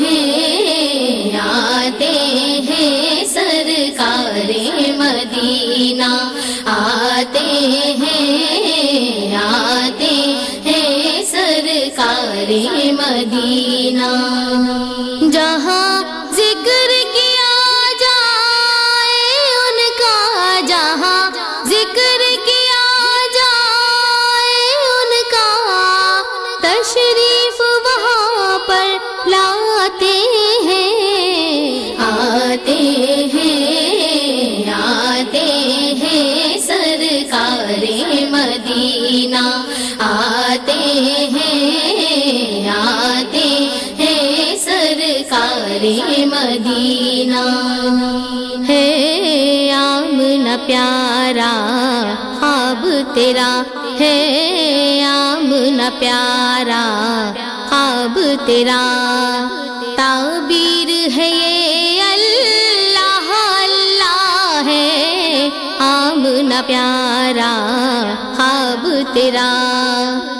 ہیں آتے ہیں سرکار مدینہ آتے ہیں آتے ہیں سرکار مدینہ۔ سرکار مدینہ آتے ہیں آتے ہیں سرکار مدینہ۔ ہے آمنا پیارا، خواب تیرا۔ ہے آمنا پیارا، خواب تیرا۔ تعبیر ہے آمنا پیارا خواب تیرا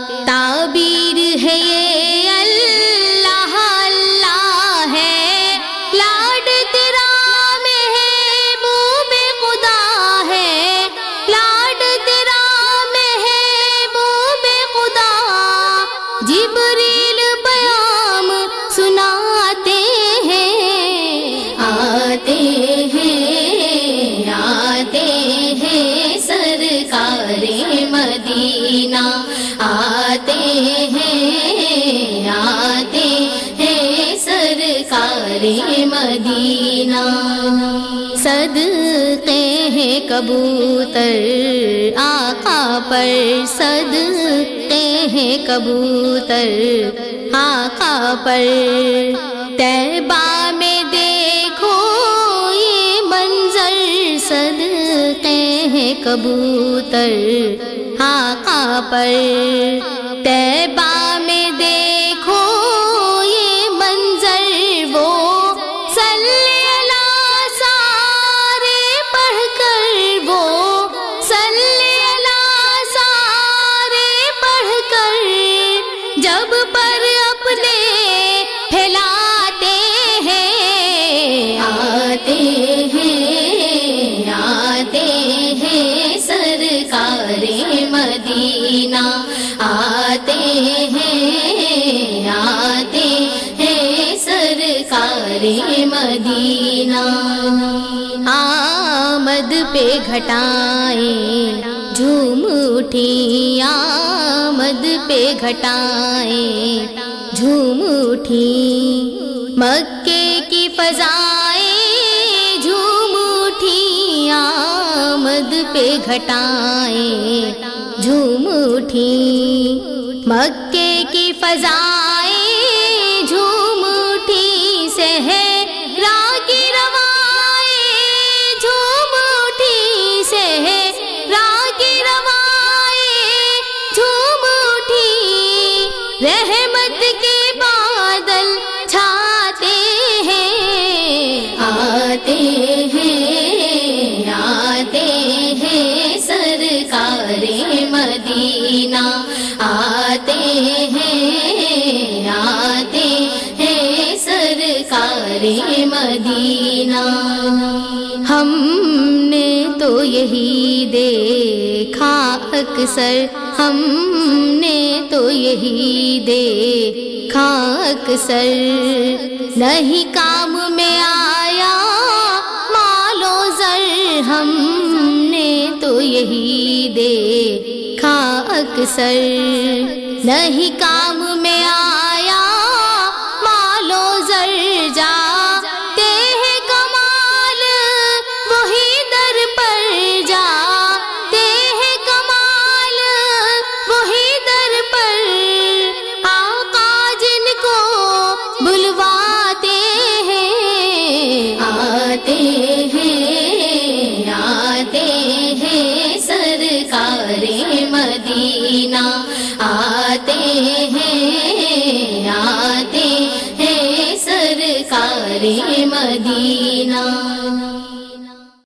مدینہ آتے ہیں آتے ہیں سرکار مدینہ۔ صدقے ہیں کبوتر آقا پر، صدقے ہیں کبوتر آقا پر۔ تیبہ میں دیکھو، یہ منظر صدقے ہیں کبوتر۔ آقا پر تیبہ میں دیکھو، یہ منظر وہ صلی اللہ سارے پڑھ کر وہ صلی اللہ سارے پڑھ کر جب پڑھ مدینہ آتے ہیں آتے ہیں سرکار مدینہ۔ آمد پہ گھٹائیں جھوم اٹھی۔ آمد پہ گھٹائیں جھوم اٹھی۔ مکے کی فضائیں جھوم اٹھی۔ آمد پہ گھٹائیں جھوم اٹھی مکے کی فضا سرکار مدینہ آتے ہیں آتے ہیں سرکار مدینہ ہم نے تو یہی دیکھا اکثر ہم نے تو یہی دیکھا اکثر نہیں کام میں آیا مالو زر ہم یہی دیکھا اکثر نہیں کام میں مدینہ آتے ہیں آتے ہیں سرکار مدینہ۔